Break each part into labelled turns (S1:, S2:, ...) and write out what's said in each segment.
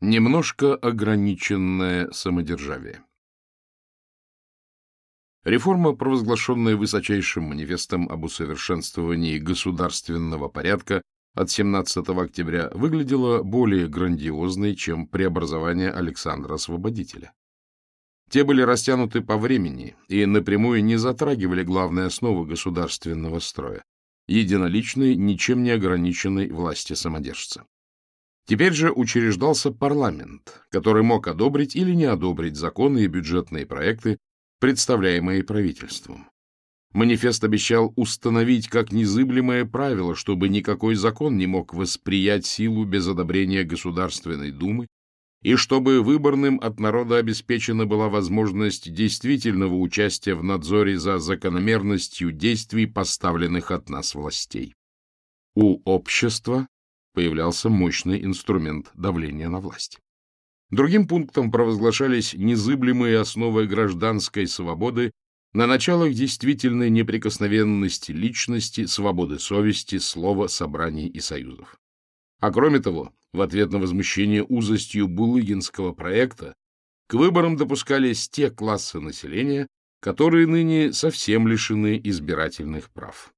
S1: Немножко ограниченное самодержавие. Реформа, провозглашенная высочайшим манифестом об усовершенствовании государственного порядка от 17 октября, выглядела более грандиозной, чем преобразование Александра Освободителя. Те были растянуты по времени и напрямую не затрагивали главной основы государственного строя – единоличной, ничем не ограниченной власти самодержца. Теперь же учреждался парламент, который мог одобрить или не одобрить законы и бюджетные проекты, представляемые правительством. Манифест обещал установить как незыблемое правило, чтобы никакой закон не мог восприять силу без одобрения Государственной Думы, и чтобы выборным от народа обеспечена была возможность действительного участия в надзоре за закономерностью действий, поставленных от нас властей. У общества появлялся мощный инструмент давления на власть. Другим пунктом провозглашались незыблемые основы гражданской свободы на началах действительной неприкосновенности личности, свободы совести, слова, собраний и союзов. А кроме того, в ответ на возмущение узостью Булыгинского проекта, к выборам допускались те классы населения, которые ныне совсем лишены избирательных прав.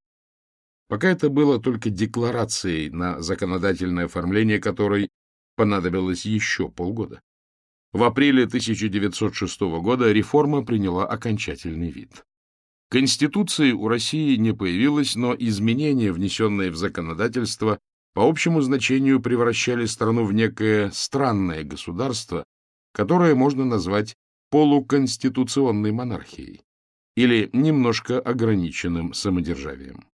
S1: Пока это было только декларацией, на законодательное оформление которой понадобилось еще полгода. В апреле 1906 года реформа приняла окончательный вид. Конституции у России не появилось, но изменения, внесенные в законодательство, по общему значению превращали страну в некое странное государство, которое можно назвать полуконституционной монархией или немножко ограниченным самодержавием.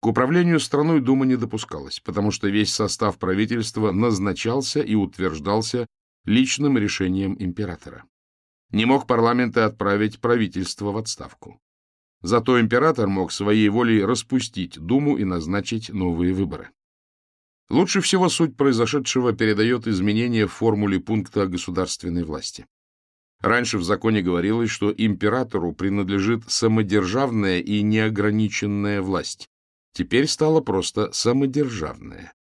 S1: К управлению страной Дума не допускалась, потому что весь состав правительства назначался и утверждался личным решением императора. Не мог парламент и отправить правительство в отставку. Зато император мог своей волей распустить Думу и назначить новые выборы. Лучше всего суть произошедшего передает изменение в формуле пункта государственной власти. Раньше в законе говорилось, что императору принадлежит самодержавная и неограниченная власть, теперь стала просто самодержавная.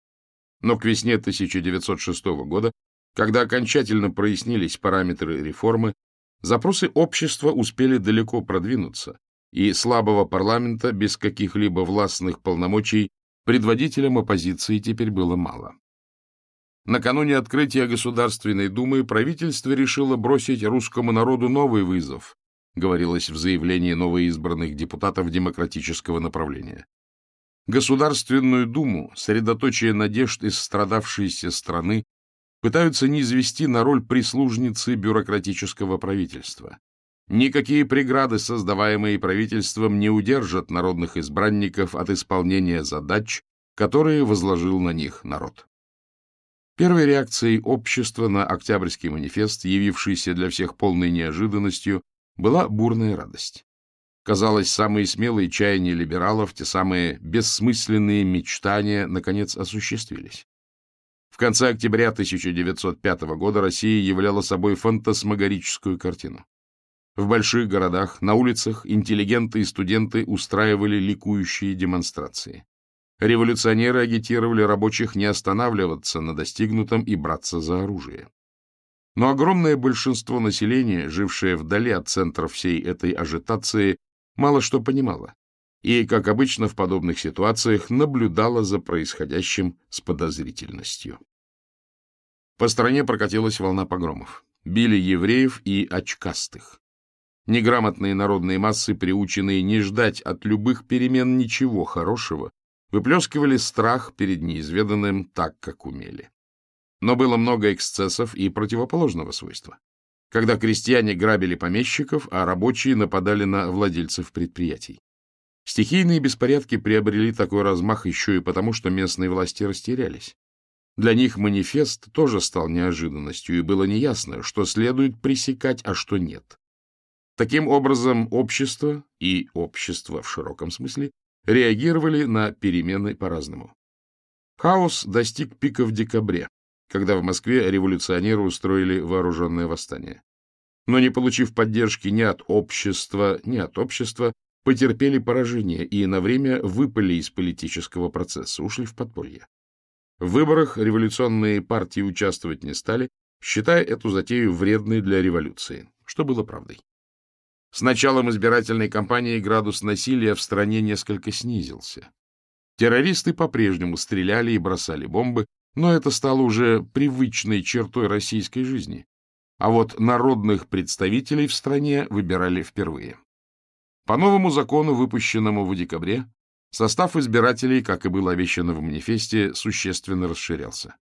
S1: Но к весне 1906 года, когда окончательно прояснились параметры реформы, запросы общества успели далеко продвинуться, и слабого парламента без каких-либо властных полномочий предводителям оппозиции теперь было мало. Накануне открытия Государственной Думы правительство решило бросить русскому народу новый вызов, говорилось в заявлении новоизбранных депутатов демократического направления. Государственную Думу, средоточие надежд из страдавшейся страны, пытаются низвести на роль прислужницы бюрократического правительства. Никакие преграды, создаваемые правительством, не удержат народных избранников от исполнения задач, которые возложил на них народ. Первой реакцией общества на Октябрьский манифест, явившийся для всех полной неожиданностью, была бурная радость. Казалось, самые смелые чаяния либералов, те самые бессмысленные мечтания, наконец осуществились. В конце октября 1905 года Россия являла собой фантасмагорическую картину. В больших городах, на улицах интеллигенты и студенты устраивали ликующие демонстрации. Революционеры агитировали рабочих не останавливаться на достигнутом и браться за оружие. Но огромное большинство населения, жившее вдали от центра всей этой ажитации, мало что понимала и, как обычно в подобных ситуациях, наблюдала за происходящим с подозрительностью. По стране прокатилась волна погромов. Били евреев и очкастых. Неграмотные народные массы, приученные не ждать от любых перемен ничего хорошего, выплескивали страх перед неизведанным так, как умели. Но было много эксцессов и противоположного свойства когда крестьяне грабили помещиков, а рабочие нападали на владельцев предприятий. Стихийные беспорядки приобрели такой размах еще и потому, что местные власти растерялись. Для них манифест тоже стал неожиданностью, и было неясно, что следует пресекать, а что нет. Таким образом, общество и общество в широком смысле реагировали на перемены по-разному. Хаос достиг пика в декабре, когда в Москве революционеры устроили вооруженное восстание. Но не получив поддержки ни от общества, ни от общества, потерпели поражение и на время выпали из политического процесса, ушли в подполье. В выборах революционные партии участвовать не стали, считая эту затею вредной для революции, что было правдой. С началом избирательной кампании градус насилия в стране несколько снизился. Террористы по-прежнему стреляли и бросали бомбы, но это стало уже привычной чертой российской жизни. А вот народных представителей в стране выбирали впервые. По новому закону, выпущенному в декабре, состав избирателей, как и было обещано в манифесте, существенно расширялся.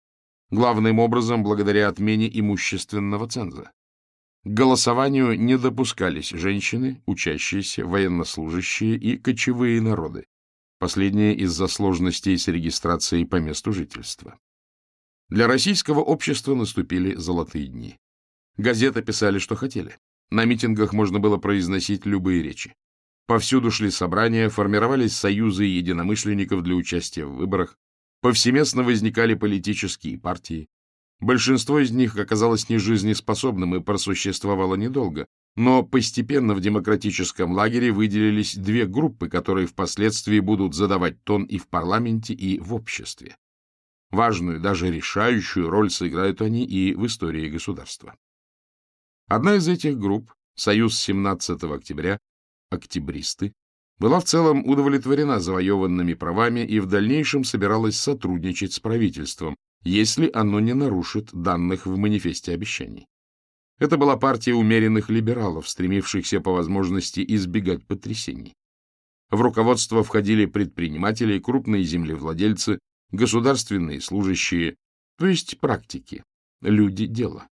S1: Главным образом благодаря отмене имущественного ценза. К голосованию не допускались женщины, учащиеся, военнослужащие и кочевые народы, последнее из-за сложностей с регистрацией по месту жительства. Для российского общества наступили золотые дни. Газеты писали, что хотели. На митингах можно было произносить любые речи. Повсюду шли собрания, формировались союзы единомышленников для участия в выборах, повсеместно возникали политические партии. Большинство из них оказалось нежизнеспособным и просуществовало недолго, но постепенно в демократическом лагере выделились две группы, которые впоследствии будут задавать тон и в парламенте, и в обществе. Важную, даже решающую роль сыграют они и в истории государства. Одна из этих групп, Союз 17 октября, октябристы, была в целом удовлетворена завоеванными правами и в дальнейшем собиралась сотрудничать с правительством, если оно не нарушит данных в манифесте обещаний. Это была партия умеренных либералов, стремившихся по возможности избегать потрясений. В руководство входили предприниматели, крупные землевладельцы, государственные служащие, то есть практики, люди дела.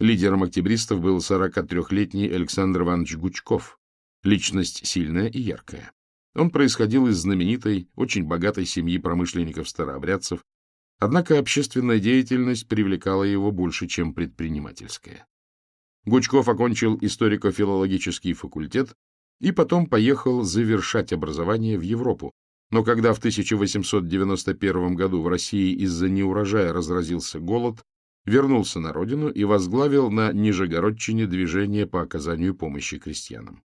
S1: Лидером октябристов был 43-летний Александр Иванович Гучков, личность сильная и яркая. Он происходил из знаменитой, очень богатой семьи промышленников-старообрядцев, однако общественная деятельность привлекала его больше, чем предпринимательская. Гучков окончил историко-филологический факультет и потом поехал завершать образование в Европу. Но когда в 1891 году в России из-за неурожая разразился голод, вернулся на родину и возглавил на Нижегородчине движение по оказанию помощи крестьянам.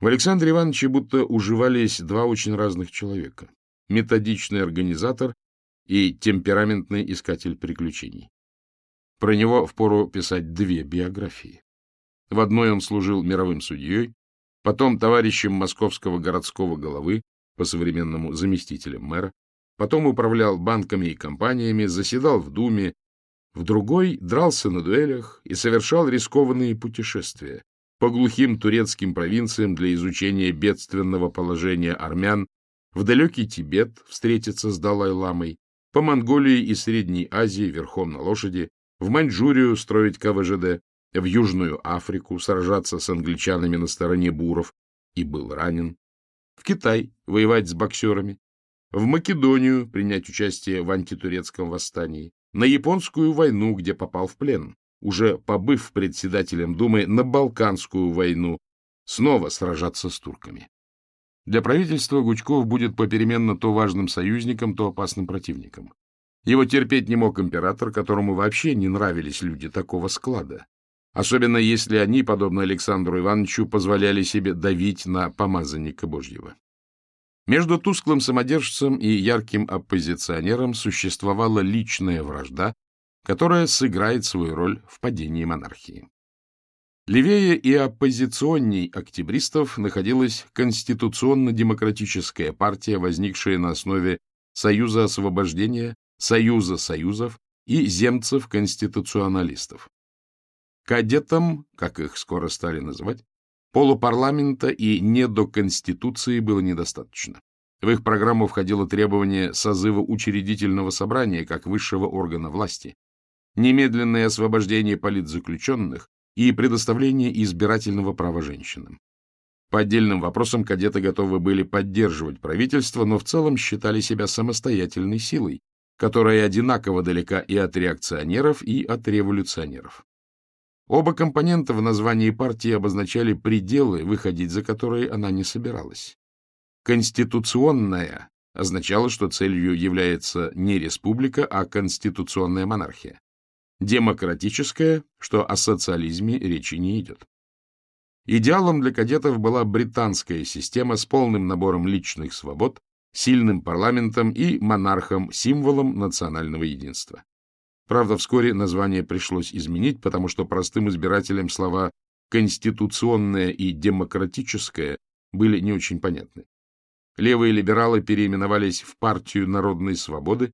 S1: В Александре Ивановиче будто уживались два очень разных человека — методичный организатор и темпераментный искатель приключений. Про него впору писать две биографии. В одной он служил мировым судьей, потом товарищем московского городского головы, по-современному заместителем мэра, потом управлял банками и компаниями, заседал в Думе, в другой дрался на дуэлях и совершал рискованные путешествия по глухим турецким провинциям для изучения бедственного положения армян, в далекий Тибет встретиться с Далай-ламой, по Монголии и Средней Азии верхом на лошади, в Маньчжурию строить КВЖД, в Южную Африку сражаться с англичанами на стороне буров и был ранен, Китай воевать с боксерами, в Македонию принять участие в антитурецком восстании, на японскую войну, где попал в плен, уже побыв председателем Думы на Балканскую войну, снова сражаться с турками. Для правительства Гучков будет попеременно то важным союзником, то опасным противником. Его терпеть не мог император, которому вообще не нравились люди такого склада, особенно если они, подобно Александру Ивановичу, позволяли себе давить на помазанника Божьего. Между тусклым самодержцем и ярким оппозиционером существовала личная вражда, которая сыграет свою роль в падении монархии. Левее и оппозиционней октябристов находилась конституционно-демократическая партия, возникшая на основе Союза освобождения, Союза союзов и земцев-конституционалистов. Кадетам, как их скоро стали называть, полупарламента и не до Конституции было недостаточно. В их программу входило требование созыва учредительного собрания как высшего органа власти, немедленное освобождение политзаключенных и предоставление избирательного права женщинам. По отдельным вопросам кадеты готовы были поддерживать правительство, но в целом считали себя самостоятельной силой, которая одинаково далека и от реакционеров, и от революционеров. Оба компонента в названии партии обозначали пределы, выходить за которые она не собиралась. Конституционная означало, что целью является не республика, а конституционная монархия. Демократическая, что о социализме речи не идет. Идеалом для кадетов была британская система с полным набором личных свобод, сильным парламентом и монархом, символом национального единства. Правда, вскоре название пришлось изменить, потому что простым избирателям слова «конституционное» и «демократическое» были не очень понятны. Левые либералы переименовались в партию народной свободы,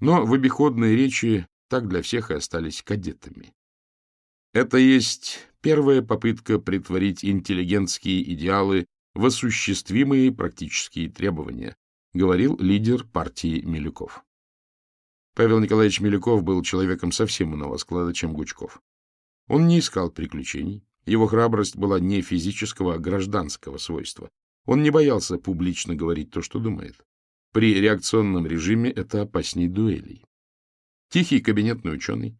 S1: но в обиходной речи так для всех и остались кадетами. Это есть первая попытка притворить интеллигентские идеалы в осуществимые практические требования, говорил лидер партии Милюков. Павел Николаевич Милюков был человеком совсем иного склада, чем Гучков. Он не искал приключений, его храбрость была не физического, а гражданского свойства. Он не боялся публично говорить то, что думает. При реакционном режиме это опасней дуэлей. Тихий кабинетный ученый,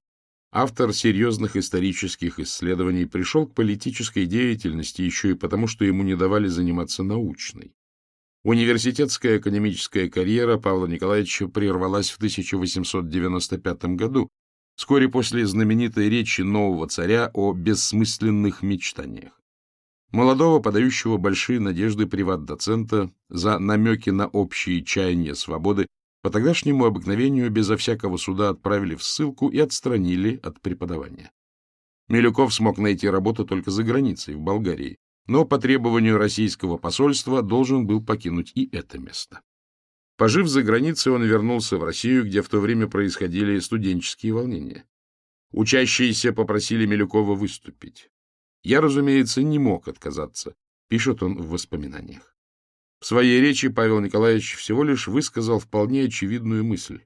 S1: автор серьезных исторических исследований, пришел к политической деятельности еще и потому, что ему не давали заниматься научной. Университетская академическая карьера Павла Николаевича прервалась в 1895 году, вскоре после знаменитой речи нового царя о бессмысленных мечтаниях. Молодого, подающего большие надежды приват-доцента за намеки на общие чаяния свободы, по тогдашнему обыкновению безо всякого суда отправили в ссылку и отстранили от преподавания. Милюков смог найти работу только за границей, в Болгарии, но по требованию российского посольства должен был покинуть и это место. Пожив за границей, он вернулся в Россию, где в то время происходили студенческие волнения. Учащиеся попросили Милюкова выступить. Я, разумеется, не мог отказаться, пишет он в воспоминаниях. В своей речи Павел Николаевич всего лишь высказал вполне очевидную мысль.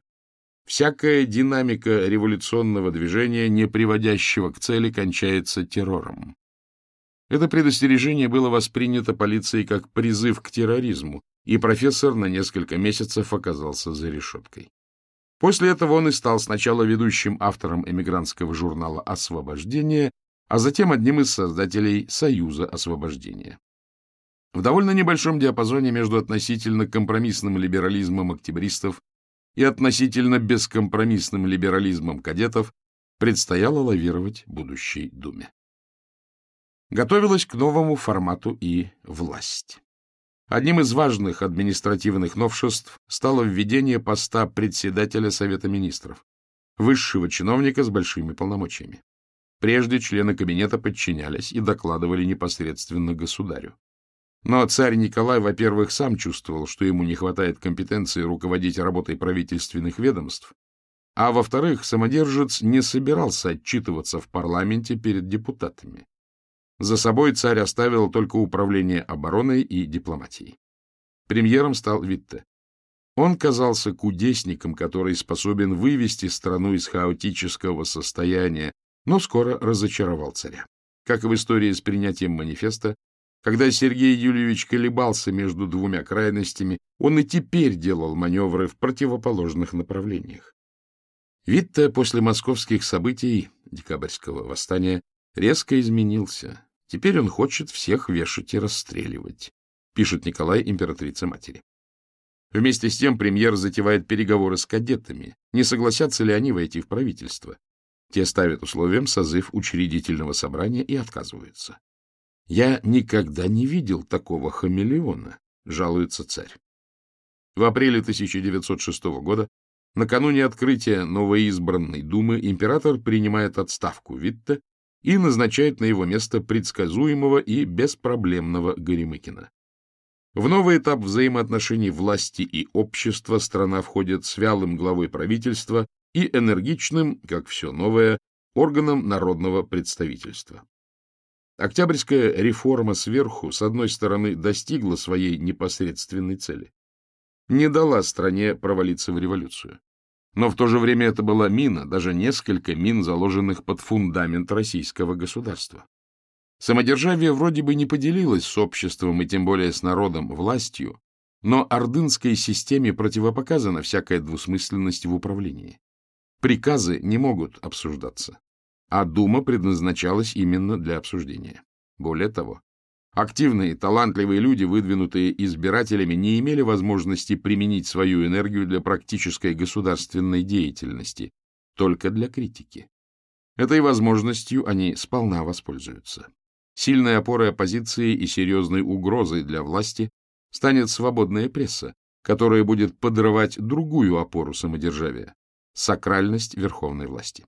S1: Всякая динамика революционного движения, не приводящего к цели, кончается террором. Это предостережение было воспринято полицией как призыв к терроризму, и профессор на несколько месяцев оказался за решеткой. После этого он и стал сначала ведущим автором эмигрантского журнала «Освобождение», а затем одним из создателей Союза освобождения. В довольно небольшом диапазоне между относительно компромиссным либерализмом октябристов и относительно бескомпромиссным либерализмом кадетов предстояло лавировать будущей Думе. Готовилась к новому формату и власть. Одним из важных административных новшеств стало введение поста председателя Совета министров, высшего чиновника с большими полномочиями. Прежде члены кабинета подчинялись и докладывали непосредственно государю. Но царь Николай, во-первых, сам чувствовал, что ему не хватает компетенции руководить работой правительственных ведомств, а во-вторых, самодержец не собирался отчитываться в парламенте перед депутатами. За собой царь оставил только управление обороной и дипломатией. Премьером стал Витте. Он казался кудесником, который способен вывести страну из хаотического состояния, но скоро разочаровал царя. Как и в истории с принятием манифеста, когда Сергей Юльевич колебался между двумя крайностями, он и теперь делал маневры в противоположных направлениях. Витте после московских событий, декабрьского восстания, резко изменился. Теперь он хочет всех вешать и расстреливать, пишет Николай императрице-матери. Вместе с тем премьер затевает переговоры с кадетами, не согласятся ли они войти в правительство. Те ставят условием созыв учредительного собрания и отказываются. «Я никогда не видел такого хамелеона», — жалуется царь. В апреле 1906 года, накануне открытия новоизбранной думы, император принимает отставку Витте и назначает на его место предсказуемого и беспроблемного Горемыкина. В новый этап взаимоотношений власти и общества страна входит с вялым главой правительства и энергичным, как все новое, органом народного представительства. Октябрьская реформа сверху, с одной стороны, достигла своей непосредственной цели. Не дала стране провалиться в революцию. Но в то же время это была мина, даже несколько мин, заложенных под фундамент российского государства. Самодержавие вроде бы не поделилось с обществом и тем более с народом властью, но ордынской системе противопоказана всякая двусмысленность в управлении. Приказы не могут обсуждаться а Дума предназначалась именно для обсуждения. Более того, активные, талантливые люди, выдвинутые избирателями, не имели возможности применить свою энергию для практической государственной деятельности, только для критики. Этой возможностью они сполна воспользуются. Сильной опорой оппозиции и серьезной угрозой для власти станет свободная пресса, которое будет подрывать другую опору самодержавия — сакральность верховной власти.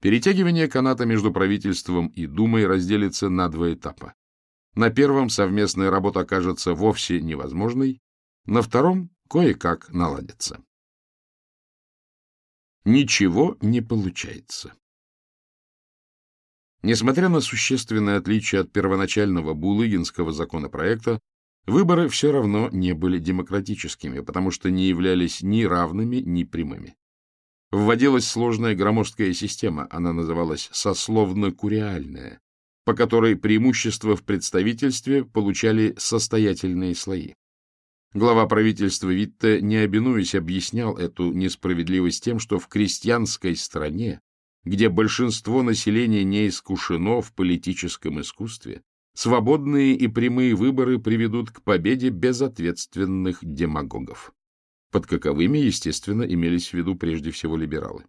S1: Перетягивание каната между правительством и Думой разделится на два этапа. На первом совместная работа окажется вовсе невозможной, на втором кое-как наладится. Ничего не получается. Несмотря на существенное отличие от первоначального Булыгинского законопроекта, выборы все равно не были демократическими, потому что не являлись ни равными, ни прямыми. Вводилась сложная громоздкая система, она называлась сословно-куриальная, по которой преимущество в представительстве получали состоятельные слои. Глава правительства Витте, не обинуясь, объяснял эту несправедливость тем, что в крестьянской стране, где большинство населения не искушено в политическом искусстве, свободные и прямые выборы приведут к победе безответственных демагогов. Под каковыми, естественно, имелись в виду прежде всего либералы.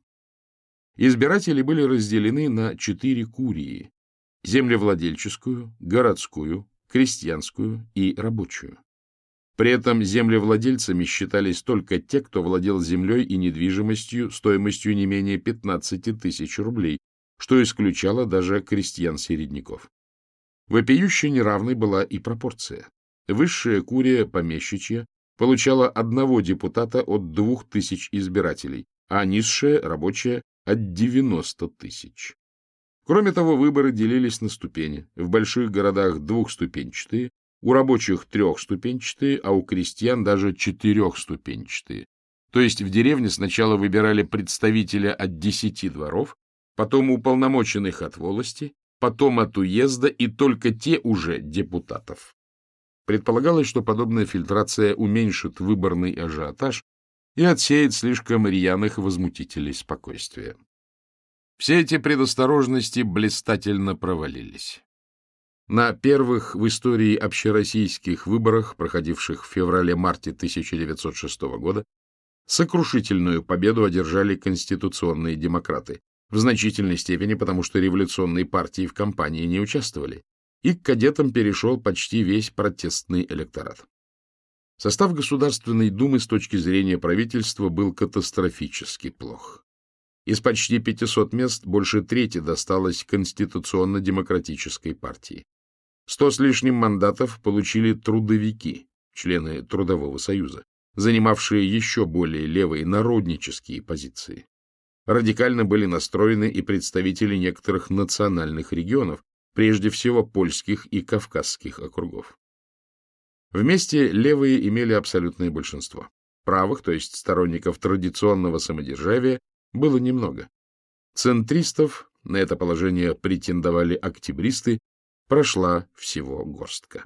S1: Избиратели были разделены на четыре курии – землевладельческую, городскую, крестьянскую и рабочую. При этом землевладельцами считались только те, кто владел землей и недвижимостью стоимостью не менее 15 тысяч рублей, что исключало даже крестьян-середняков. Вопиюще неравной была и пропорция. Высшая курия помещичья получала одного депутата от двух тысяч избирателей, а низшая, рабочая, от 90 тысяч. Кроме того, выборы делились на ступени. В больших городах двухступенчатые, у рабочих трехступенчатые, а у крестьян даже четырехступенчатые. То есть в деревне сначала выбирали представителя от десяти дворов, потом уполномоченных от волости, потом от уезда и только те уже депутатов. Предполагалось, что подобная фильтрация уменьшит выборный ажиотаж и отсеет слишком рьяных возмутителей спокойствия. Все эти предосторожности блистательно провалились. На первых в истории общероссийских выборах, проходивших в феврале-марте 1906 года, сокрушительную победу одержали конституционные демократы, в значительной степени потому, что революционные партии в кампании не участвовали, и к кадетам перешел почти весь протестный электорат. Состав Государственной Думы с точки зрения правительства был катастрофически плох. Из почти 500 мест больше трети досталось Конституционно-демократической партии. Сто с лишним мандатов получили трудовики, члены Трудового союза, занимавшие еще более левые народнические позиции. Радикально были настроены и представители некоторых национальных регионов, прежде всего польских и кавказских округов. Вместе левые имели абсолютное большинство. Правых, то есть сторонников традиционного самодержавия, было немного. Центристов, на это положение претендовали октябристы, прошла всего горстка.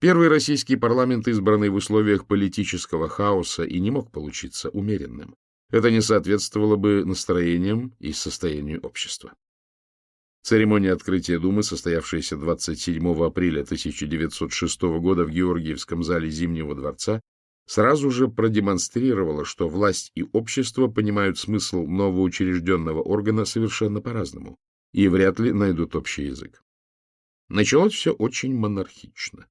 S1: Первый российский парламент, избранный в условиях политического хаоса, и не мог получиться умеренным. Это не соответствовало бы настроениям и состоянию общества. Церемония открытия Думы, состоявшаяся 27 апреля 1906 года в Георгиевском зале Зимнего дворца, сразу же продемонстрировала, что власть и общество понимают смысл новоучрежденного органа совершенно по-разному и вряд ли найдут общий язык. Началось все очень монархично.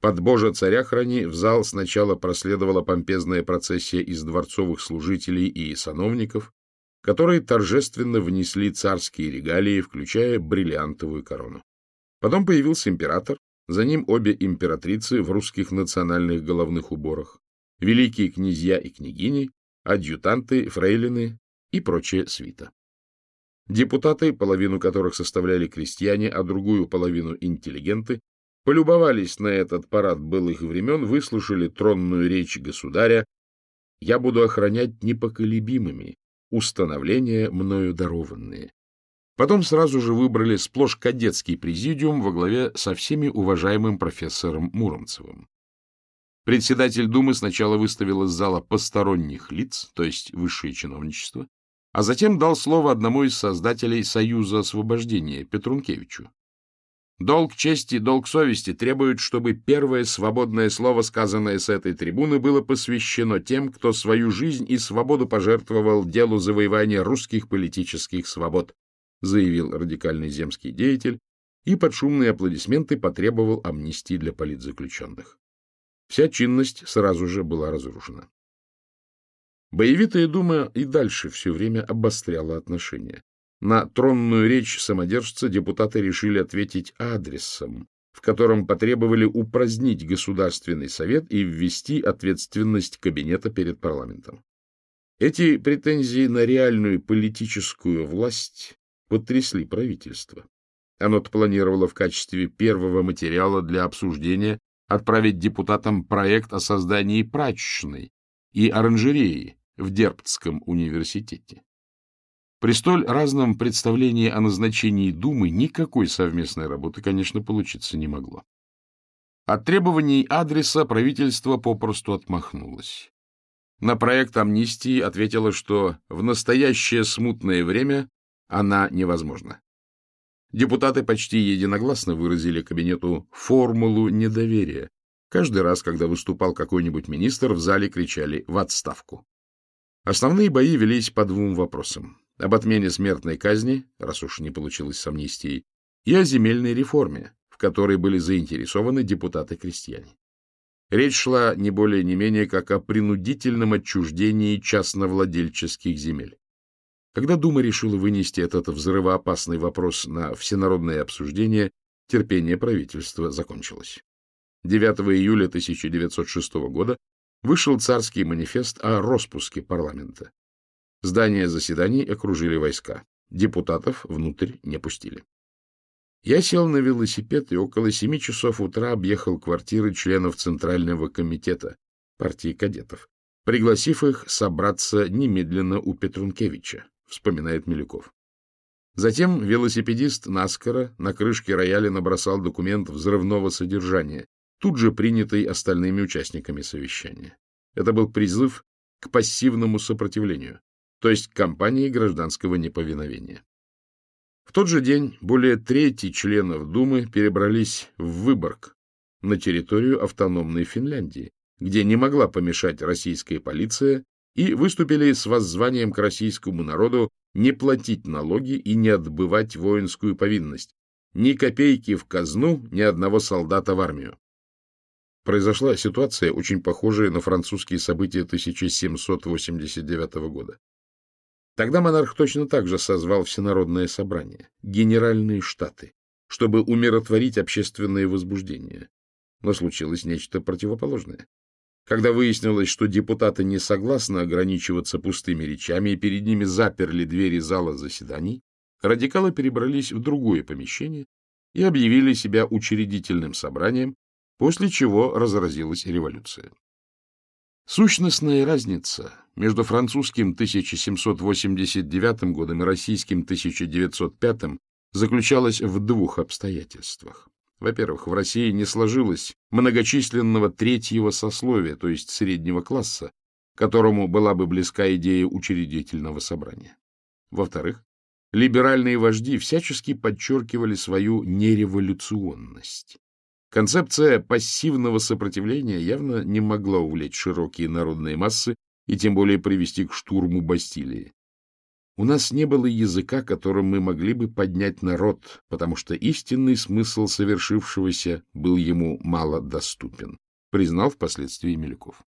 S1: Под Божа царя храни в зал сначала проследовала помпезная процессия из дворцовых служителей и сановников, которые торжественно внесли царские регалии, включая бриллиантовую корону. Потом появился император, за ним обе императрицы в русских национальных головных уборах, великие князья и княгини, адъютанты, фрейлины и прочая свита. Депутаты, половину которых составляли крестьяне, а другую половину интеллигенты, полюбовались на этот парад былых времен, выслушали тронную речь государя «Я буду охранять непоколебимыми установления, мною дарованные». Потом сразу же выбрали сплошь кадетский президиум во главе со всеми уважаемым профессором Муромцевым. Председатель Думы сначала выставил из зала посторонних лиц, то есть высшее чиновничество, а затем дал слово одному из создателей Союза освобождения, Петрункевичу. Долг чести, долг совести требуют, чтобы первое свободное слово, сказанное с этой трибуны, было посвящено тем, кто свою жизнь и свободу пожертвовал делу завоевания русских политических свобод, заявил радикальный земский деятель и под шумные аплодисменты потребовал амнистии для политзаключенных. Вся чинность сразу же была разрушена. Боевитая дума и дальше все время обостряла отношения. На тронную речь самодержца депутаты решили ответить адресом, в котором потребовали упразднить Государственный совет и ввести ответственность кабинета перед парламентом. Эти претензии на реальную политическую власть потрясли правительство. Оно планировало в качестве первого материала для обсуждения отправить депутатам проект о создании прачечной и оранжереи в Дербцком университете. При столь разном представлении о назначении Думы никакой совместной работы, конечно, получиться не могло. От требований адреса правительство попросту отмахнулось. На проект амнистии ответило, что в настоящее смутное время она невозможна. Депутаты почти единогласно выразили кабинету формулу недоверия. Каждый раз, когда выступал какой-нибудь министр, в зале кричали «в отставку». Основные бои велись по двум вопросам. Об отмене смертной казни, раз уж не получилось с амнистией, и о земельной реформе, в которой были заинтересованы депутаты-крестьяне. Речь шла не более не менее как о принудительном отчуждении частновладельческих земель. Когда Дума решила вынести этот взрывоопасный вопрос на всенародное обсуждение, терпение правительства закончилось. 9 июля 1906 года вышел царский манифест о распуске парламента. Здание заседаний окружили войска. Депутатов внутрь не пустили. Я сел на велосипед и около семи часов утра объехал квартиры членов Центрального комитета партии кадетов, пригласив их собраться немедленно у Петрункевича, вспоминает Милюков. Затем велосипедист наскоро на крышке рояля набросал документ взрывного содержания, тут же принятый остальными участниками совещания. Это был призыв к пассивному сопротивлению, то есть к кампании гражданского неповиновения. В тот же день более трети членов Думы перебрались в Выборг, на территорию автономной Финляндии, где не могла помешать российская полиция, и выступили с воззванием к российскому народу не платить налоги и не отбывать воинскую повинность, ни копейки в казну, ни одного солдата в армию произошла ситуация, очень похожая на французские события 1789 года. Тогда монарх точно так же созвал Всенародное собрание, Генеральные Штаты, чтобы умиротворить общественное возбуждение. Но случилось нечто противоположное. Когда выяснилось, что депутаты не согласны ограничиваться пустыми речами и перед ними заперли двери зала заседаний, радикалы перебрались в другое помещение и объявили себя учредительным собранием, после чего разразилась революция. Сущностная разница между французским 1789 годом и российским 1905 заключалась в двух обстоятельствах. Во-первых, в России не сложилось многочисленного третьего сословия, то есть среднего класса, которому была бы близка идея учредительного собрания. Во-вторых, либеральные вожди всячески подчеркивали свою нереволюционность. Концепция пассивного сопротивления явно не могла увлечь широкие народные массы и тем более привести к штурму Бастилии. У нас не было языка, которым мы могли бы поднять народ, потому что истинный смысл совершившегося был ему мало доступен, признал впоследствии Милюков.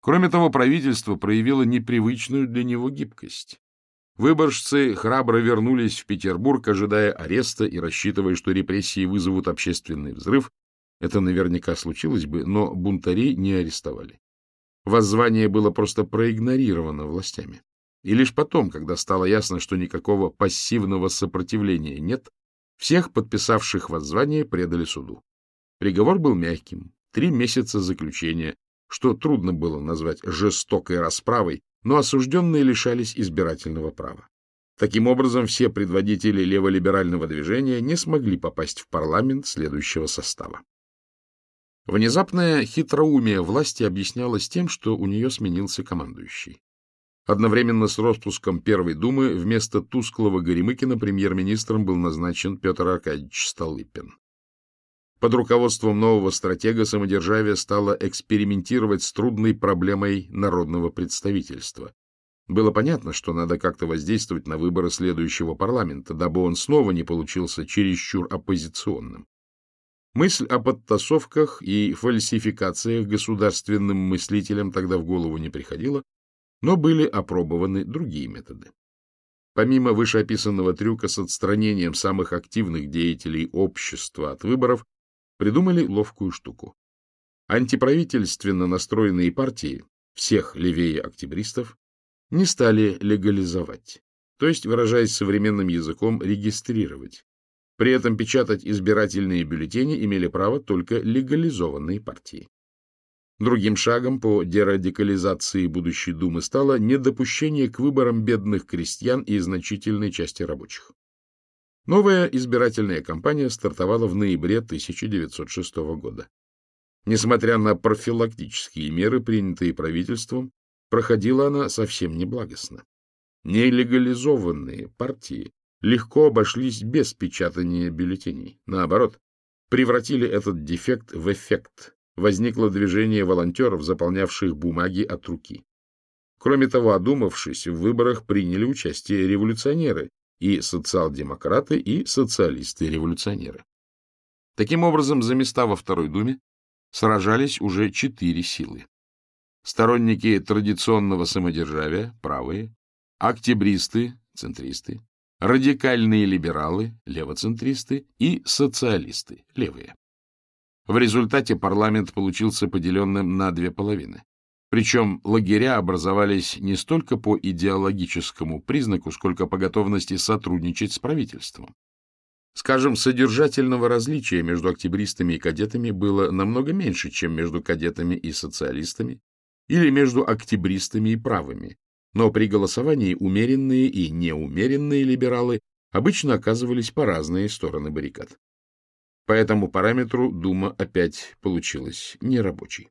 S1: Кроме того, правительство проявило непривычную для него гибкость. Выборжцы храбро вернулись в Петербург, ожидая ареста и рассчитывая, что репрессии вызовут общественный взрыв. Это наверняка случилось бы, но бунтарей не арестовали. Воззвание было просто проигнорировано властями. И лишь потом, когда стало ясно, что никакого пассивного сопротивления нет, всех подписавших воззвание предали суду. Приговор был мягким — три месяца заключения, что трудно было назвать жестокой расправой, но осужденные лишались избирательного права. Таким образом, все предводители леволиберального движения не смогли попасть в парламент следующего состава. Внезапное хитроумие власти объяснялось тем, что у нее сменился командующий. Одновременно с распуском Первой Думы вместо тусклого Горемыкина премьер-министром был назначен Петр Аркадьевич Столыпин. Под руководством нового стратега самодержавие стало экспериментировать с трудной проблемой народного представительства. Было понятно, что надо как-то воздействовать на выборы следующего парламента, дабы он снова не получился чересчур оппозиционным. Мысль о подтасовках и фальсификациях государственным мыслителям тогда в голову не приходила, но были опробованы другие методы. Помимо вышеописанного трюка с отстранением самых активных деятелей общества от выборов, придумали ловкую штуку. Антиправительственно настроенные партии, всех левее октябристов, не стали легализовать, то есть, выражаясь современным языком, регистрировать. При этом печатать избирательные бюллетени имели право только легализованные партии. Другим шагом по дерадикализации будущей Думы стало недопущение к выборам бедных крестьян и значительной части рабочих. Новая избирательная кампания стартовала в ноябре 1906 года. Несмотря на профилактические меры, принятые правительством, проходила она совсем неблагостно. Нелегализованные партии легко обошлись без печатания бюллетеней. Наоборот, превратили этот дефект в эффект. Возникло движение волонтеров, заполнявших бумаги от руки. Кроме того, одумавшись, в выборах приняли участие революционеры, и социал-демократы, и социалисты-революционеры. Таким образом, за места во Второй Думе сражались уже четыре силы. Сторонники традиционного самодержавия, правые, октябристы, центристы, радикальные либералы, левоцентристы и социалисты, левые. В результате парламент получился поделенным на две половины. Причем лагеря образовались не столько по идеологическому признаку, сколько по готовности сотрудничать с правительством. Скажем, содержательного различия между октябристами и кадетами было намного меньше, чем между кадетами и социалистами или между октябристами и правыми, но при голосовании умеренные и неумеренные либералы обычно оказывались по разные стороны баррикад. По этому параметру Дума опять получилась нерабочей.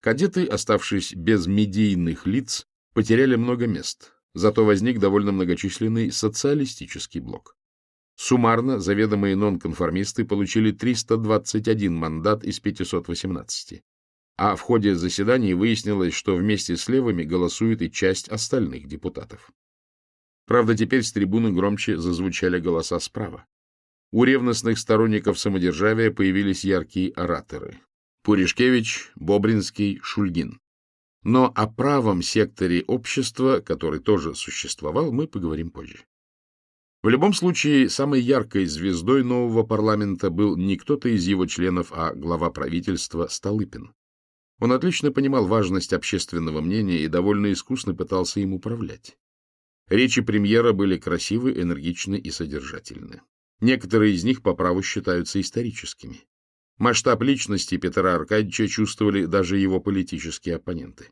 S1: Кадеты, оставшись без медийных лиц, потеряли много мест, зато возник довольно многочисленный социалистический блок. Суммарно заведомые нонконформисты получили 321 мандат из 518 а в ходе заседаний выяснилось, что вместе с левыми голосует и часть остальных депутатов. Правда, теперь с трибуны громче зазвучали голоса справа. У ревностных сторонников самодержавия появились яркие ораторы. Пуришкевич, Бобринский, Шульгин. Но о правом секторе общества, который тоже существовал, мы поговорим позже. В любом случае, самой яркой звездой нового парламента был не кто-то из его членов, а глава правительства Столыпин. Он отлично понимал важность общественного мнения и довольно искусно пытался им управлять. Речи премьера были красивы, энергичны и содержательны. Некоторые из них по праву считаются историческими. Масштаб личности Петра Аркадьевича чувствовали даже его политические оппоненты.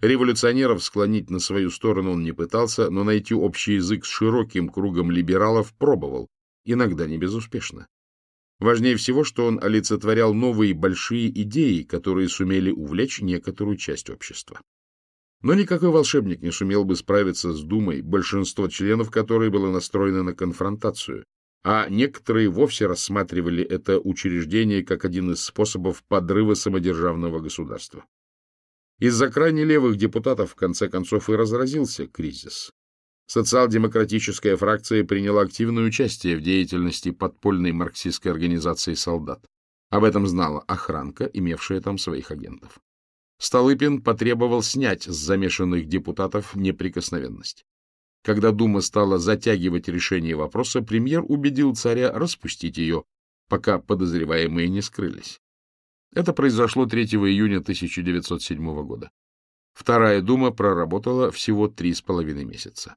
S1: Революционеров склонить на свою сторону он не пытался, но найти общий язык с широким кругом либералов пробовал, иногда не безуспешно. Важнее всего, что он олицетворял новые большие идеи, которые сумели увлечь некоторую часть общества. Но никакой волшебник не сумел бы справиться с Думой, большинство членов которой было настроено на конфронтацию, а некоторые вовсе рассматривали это учреждение как один из способов подрыва самодержавного государства. Из-за крайне левых депутатов в конце концов и разразился кризис. Социал-демократическая фракция приняла активное участие в деятельности подпольной марксистской организации солдат. Об этом знала охранка, имевшая там своих агентов. Столыпин потребовал снять с замешанных депутатов неприкосновенность. Когда Дума стала затягивать решение вопроса, премьер убедил царя распустить ее, пока подозреваемые не скрылись. Это произошло 3 июня 1907 года. Вторая Дума проработала всего три с половиной месяца.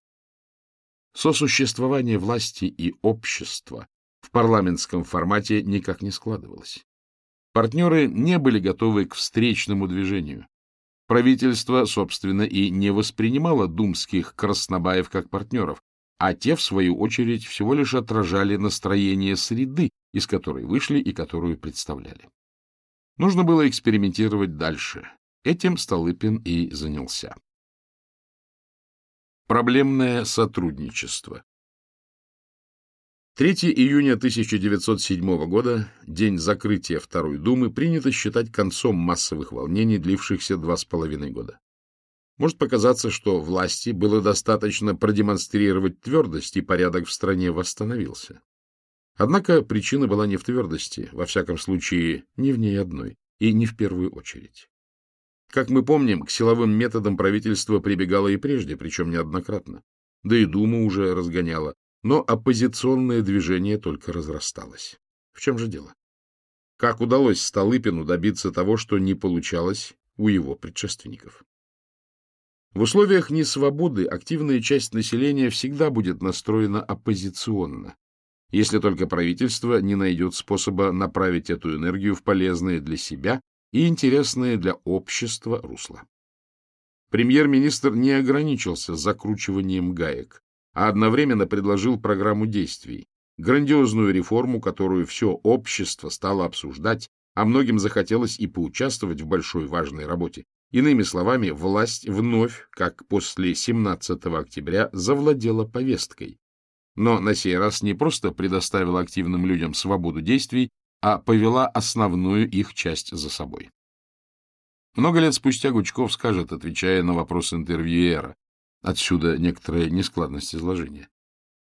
S1: Сосуществование власти и общества в парламентском формате никак не складывалось. Партнеры не были готовы к встречному движению. Правительство, собственно, и не воспринимало думских краснобаев как партнеров, а те, в свою очередь, всего лишь отражали настроение среды, из которой вышли и которую представляли. Нужно было экспериментировать дальше. Этим Столыпин и занялся. Проблемное сотрудничество 3 июня 1907 года, день закрытия Второй Думы, принято считать концом массовых волнений, длившихся два с половиной года. Может показаться, что власти было достаточно продемонстрировать твердость, и порядок в стране восстановился. Однако причина была не в твердости, во всяком случае, не в ней одной, и не в первую очередь. Как мы помним, к силовым методам правительство прибегало и прежде, причем неоднократно. Да и Дума уже разгоняло, но оппозиционное движение только разрасталось. В чем же дело? Как удалось Столыпину добиться того, что не получалось у его предшественников? В условиях несвободы активная часть населения всегда будет настроена оппозиционно, если только правительство не найдет способа направить эту энергию в полезное для себя и интересное для общества русло. Премьер-министр не ограничился закручиванием гаек, а одновременно предложил программу действий, грандиозную реформу, которую все общество стало обсуждать, а многим захотелось и поучаствовать в большой важной работе. Иными словами, власть вновь, как после 17 октября, завладела повесткой. Но на сей раз не просто предоставила активным людям свободу действий, а повела основную их часть за собой. Много лет спустя Гучков скажет, отвечая на вопрос интервьюера, отсюда некоторая нескладность изложения.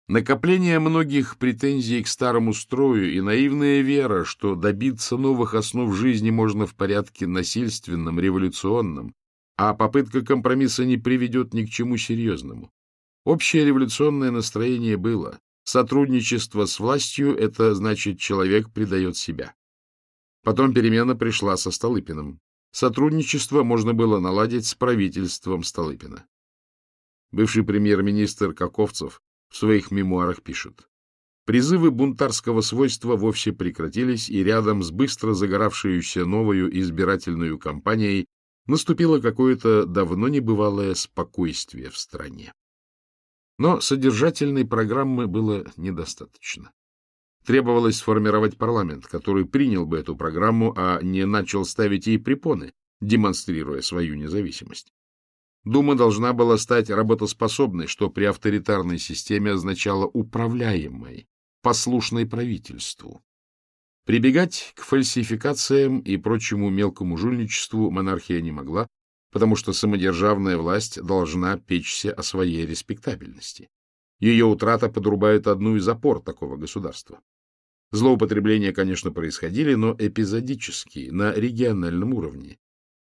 S1: Накопление многих претензий к старому строю и наивная вера, что добиться новых основ жизни можно в порядке насильственном, революционном, а попытка компромисса не приведет ни к чему серьезному. Общее революционное настроение было. Сотрудничество с властью — это значит, человек предает себя. Потом перемена пришла со Столыпиным. Сотрудничество можно было наладить с правительством Столыпина. Бывший премьер-министр Каковцев в своих мемуарах пишет. Призывы бунтарского свойства вовсе прекратились, и рядом с быстро загоравшейся новою избирательную кампанией наступило какое-то давно небывалое спокойствие в стране. Но содержательной программы было недостаточно. Требовалось сформировать парламент, который принял бы эту программу, а не начал ставить ей препоны, демонстрируя свою независимость. Дума должна была стать работоспособной, что при авторитарной системе означало управляемой, послушной правительству. Прибегать к фальсификациям и прочему мелкому жульничеству монархия не могла, потому что самодержавная власть должна печься о своей респектабельности. Ее утрата подрубает одну из опор такого государства. Злоупотребления, конечно, происходили, но эпизодически, на региональном уровне.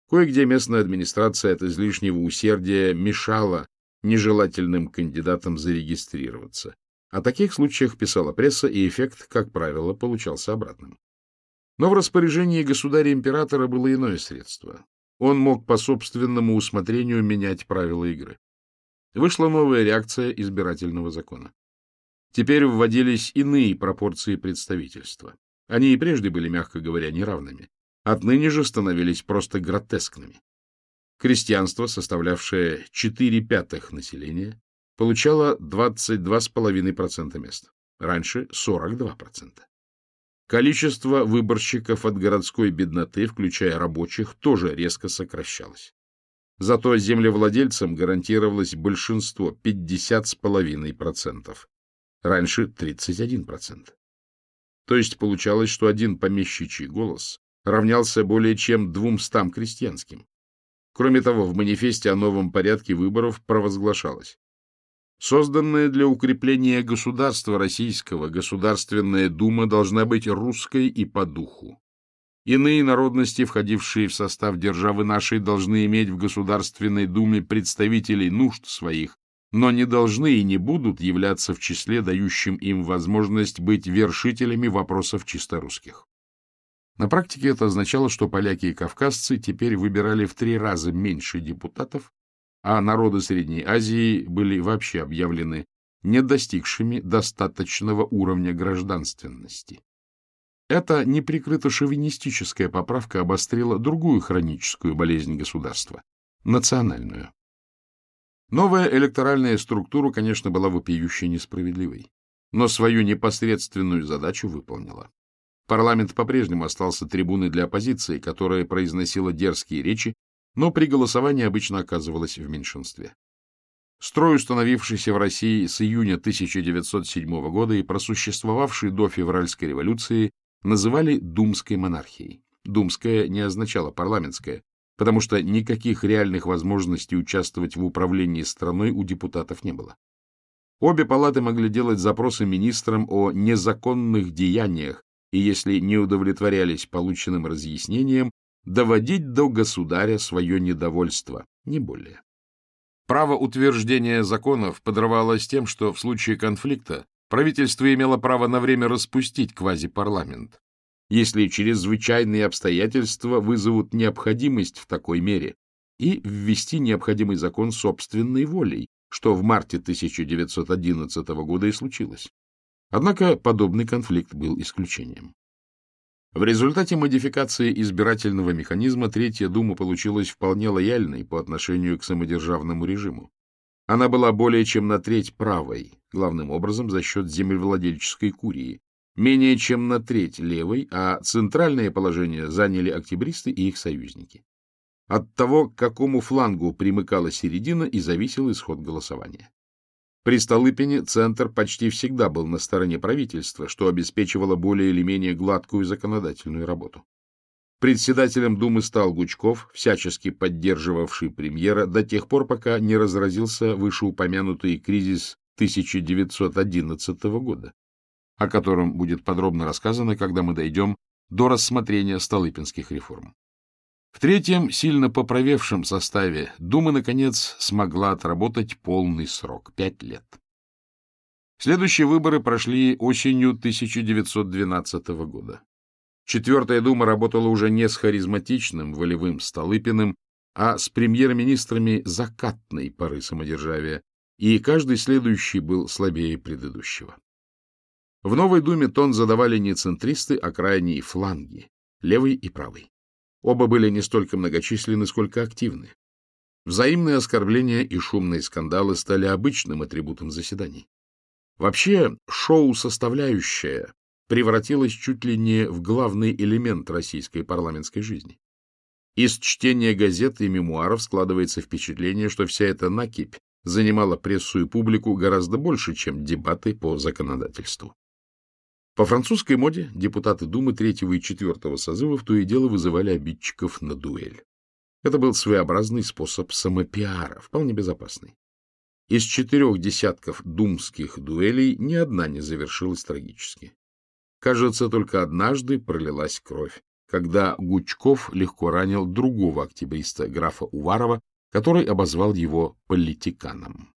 S1: Кое-где местная администрация от излишнего усердия мешала нежелательным кандидатам зарегистрироваться. О таких случаях писала пресса, и эффект, как правило, получался обратным. Но в распоряжении государя-императора было иное средство. Он мог по собственному усмотрению менять правила игры. Вышла новая реакция избирательного закона. Теперь вводились иные пропорции представительства. Они и прежде были, мягко говоря, неравными отныне же становились просто гротескными. Крестьянство, составлявшее 4 пятых населения, получало 22,5% мест, раньше 42%. Количество выборщиков от городской бедноты, включая рабочих, тоже резко сокращалось. Зато землевладельцам гарантировалось большинство 50,5%, раньше 31%. То есть получалось, что один помещичий голос равнялся более чем двумстам крестьянским. Кроме того, в манифесте о новом порядке выборов провозглашалось. Созданная для укрепления государства российского Государственная Дума должна быть русской и по духу. Иные народности, входившие в состав державы нашей, должны иметь в Государственной Думе представителей нужд своих, но не должны и не будут являться в числе, дающим им возможность быть вершителями вопросов чисто русских. На практике это означало, что поляки и кавказцы теперь выбирали в три раза меньше депутатов, а народы Средней Азии были вообще объявлены не достигшими достаточного уровня гражданственности. Эта неприкрыто шовинистическая поправка обострила другую хроническую болезнь государства – национальную. Новая электоральная структура, конечно, была вопиюще несправедливой, но свою непосредственную задачу выполнила. Парламент по-прежнему остался трибуной для оппозиции, которая произносила дерзкие речи, но при голосовании обычно оказывалась в меньшинстве. Строй, установившийся в России с июня 1907 года и просуществовавший до февральской революции, называли думской монархией. Думская не означала парламентская, потому что никаких реальных возможностей участвовать в управлении страной у депутатов не было. Обе палаты могли делать запросы министрам о незаконных деяниях и, если не удовлетворялись полученным разъяснением, доводить до государя свое недовольство, не более. Право утверждения законов подрывалось тем, что в случае конфликта правительство имело право на время распустить квазипарламент, если чрезвычайные обстоятельства вызовут необходимость в такой мере, и ввести необходимый закон собственной волей, что в марте 1911 года и случилось. Однако подобный конфликт был исключением. В результате модификации избирательного механизма Третья Дума получилась вполне лояльной по отношению к самодержавному режиму. Она была более чем на треть правой, главным образом за счет землевладельческой курии, менее чем на треть левой, а центральное положение заняли октябристы и их союзники. От того, к какому флангу примыкала середина, и зависел исход голосования. При Столыпине Центр почти всегда был на стороне правительства, что обеспечивало более или менее гладкую законодательную работу. Председателем Думы стал Гучков, всячески поддерживавший премьера до тех пор, пока не разразился вышеупомянутый кризис 1911 года, о котором будет подробно рассказано, когда мы дойдем до рассмотрения столыпинских реформ. В третьем, сильно поправевшем составе, Дума, наконец, смогла отработать полный срок — пять лет. Следующие выборы прошли осенью 1912 года. Четвертая Дума работала уже не с харизматичным, волевым Столыпиным, а с премьер-министрами закатной поры самодержавия, и каждый следующий был слабее предыдущего. В новой Думе тон задавали не центристы, а крайние фланги, левый и правый. Оба были не столько многочисленны, сколько активны. Взаимные оскорбления и шумные скандалы стали обычным атрибутом заседаний. Вообще, шоу-составляющая превратилась чуть ли не в главный элемент российской парламентской жизни. Из чтения газет и мемуаров складывается впечатление, что вся эта накипь занимала прессу и публику гораздо больше, чем дебаты по законодательству. По французской моде депутаты Думы третьего и четвертого созывов то и дело вызывали обидчиков на дуэль. Это был своеобразный способ самопиара, вполне безопасный. Из четырех десятков думских дуэлей ни одна не завершилась трагически. Кажется, только однажды пролилась кровь, когда Гучков легко ранил другого октябриста, графа Уварова, который обозвал его политиканом.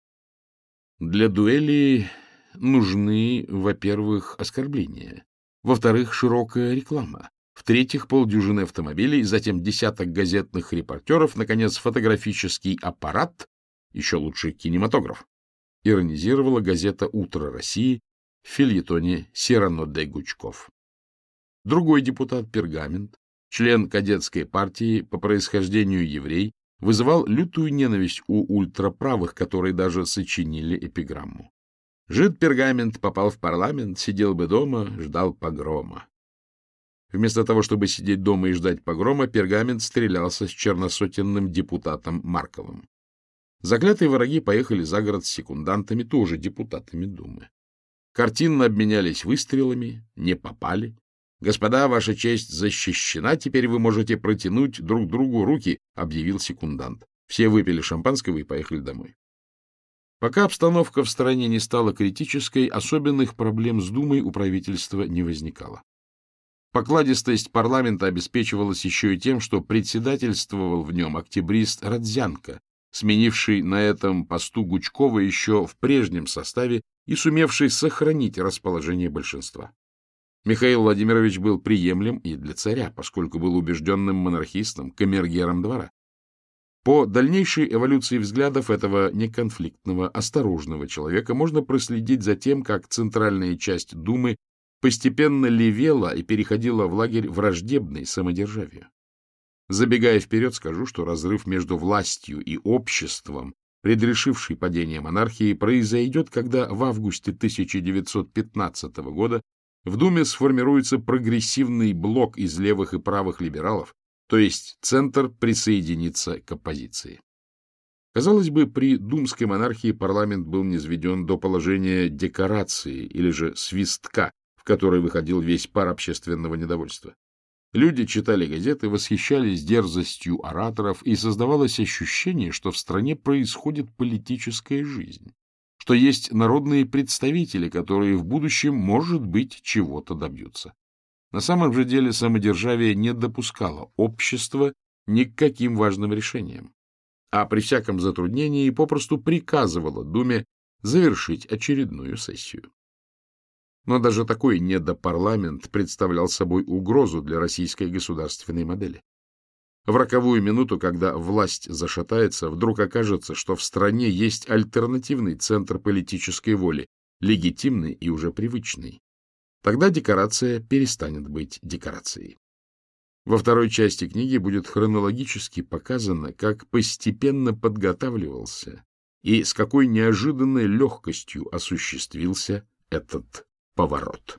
S1: Для дуэли нужны, во-первых, оскорбления, во-вторых, широкая реклама, в-третьих, полдюжины автомобилей, затем десяток газетных репортеров, наконец, фотографический аппарат, еще лучше кинематограф. Иронизировала газета «Утро России» в фильетоне Сирано де Гучков. Другой депутат Пергамент, член кадетской партии по происхождению еврей, вызывал лютую ненависть у ультраправых, которые даже сочинили эпиграмму. Жид пергамент попал в парламент, сидел бы дома, ждал погрома. Вместо того, чтобы сидеть дома и ждать погрома, пергамент стрелялся с черносотенным депутатом Марковым. Заклятые враги поехали за город с секундантами, тоже депутатами Думы. Картинно обменялись выстрелами, не попали. «Господа, ваша честь защищена, теперь вы можете протянуть друг другу руки», — объявил секундант. Все выпили шампанского и поехали домой. Пока обстановка в стране не стала критической, особенных проблем с Думой у правительства не возникало. Покладистость парламента обеспечивалась еще и тем, что председательствовал в нем октябрист Родзянко, сменивший на этом посту Гучкова еще в прежнем составе и сумевший сохранить расположение большинства. Михаил Владимирович был приемлем и для царя, поскольку был убежденным монархистом, камергером двора. По дальнейшей эволюции взглядов этого неконфликтного, осторожного человека можно проследить за тем, как центральная часть Думы постепенно левела и переходила в лагерь враждебной самодержавию. Забегая вперед, скажу, что разрыв между властью и обществом, предрешивший падение монархии, произойдет, когда в августе 1915 года в Думе сформируется прогрессивный блок из левых и правых либералов, то есть центр присоединится к оппозиции. Казалось бы, при думской монархии парламент был низведен до положения декорации или же свистка, в который выходил весь пар общественного недовольства. Люди читали газеты, восхищались дерзостью ораторов, и создавалось ощущение, что в стране происходит политическая жизнь, что есть народные представители, которые в будущем, может быть, чего-то добьются. На самом же деле самодержавие не допускало общества ни к каким важным решениям, а при всяком затруднении попросту приказывало Думе завершить очередную сессию. Но даже такой недопарламент представлял собой угрозу для российской государственной модели. В роковую минуту, когда власть зашатается, вдруг окажется, что в стране есть альтернативный центр политической воли, легитимный и уже привычный. Тогда декорация перестанет быть декорацией. Во второй части книги будет хронологически показано, как постепенно подготавливался и с какой неожиданной легкостью осуществился этот поворот.